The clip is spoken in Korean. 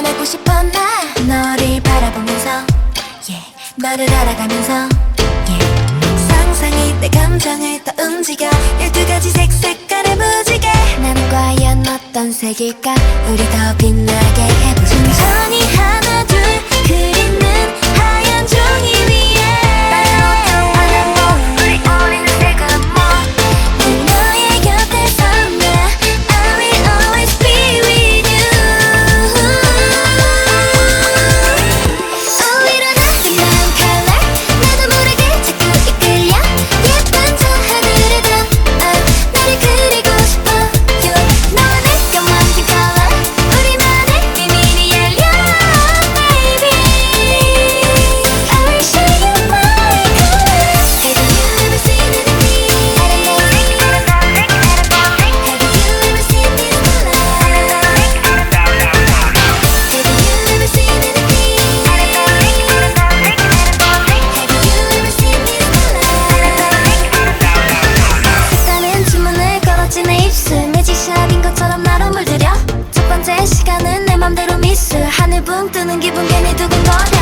표현하고 싶어 나 너를 바라보면서 yeah. 너를 알아가면서 예. yeah. 상상이 내 감정을 더 움직여 열두 가지 색 색깔의 무지개 난 과연 어떤 색일까 우리 더 빛나게 해 눈을 붕 뜨는 기분 괜히 두근거려.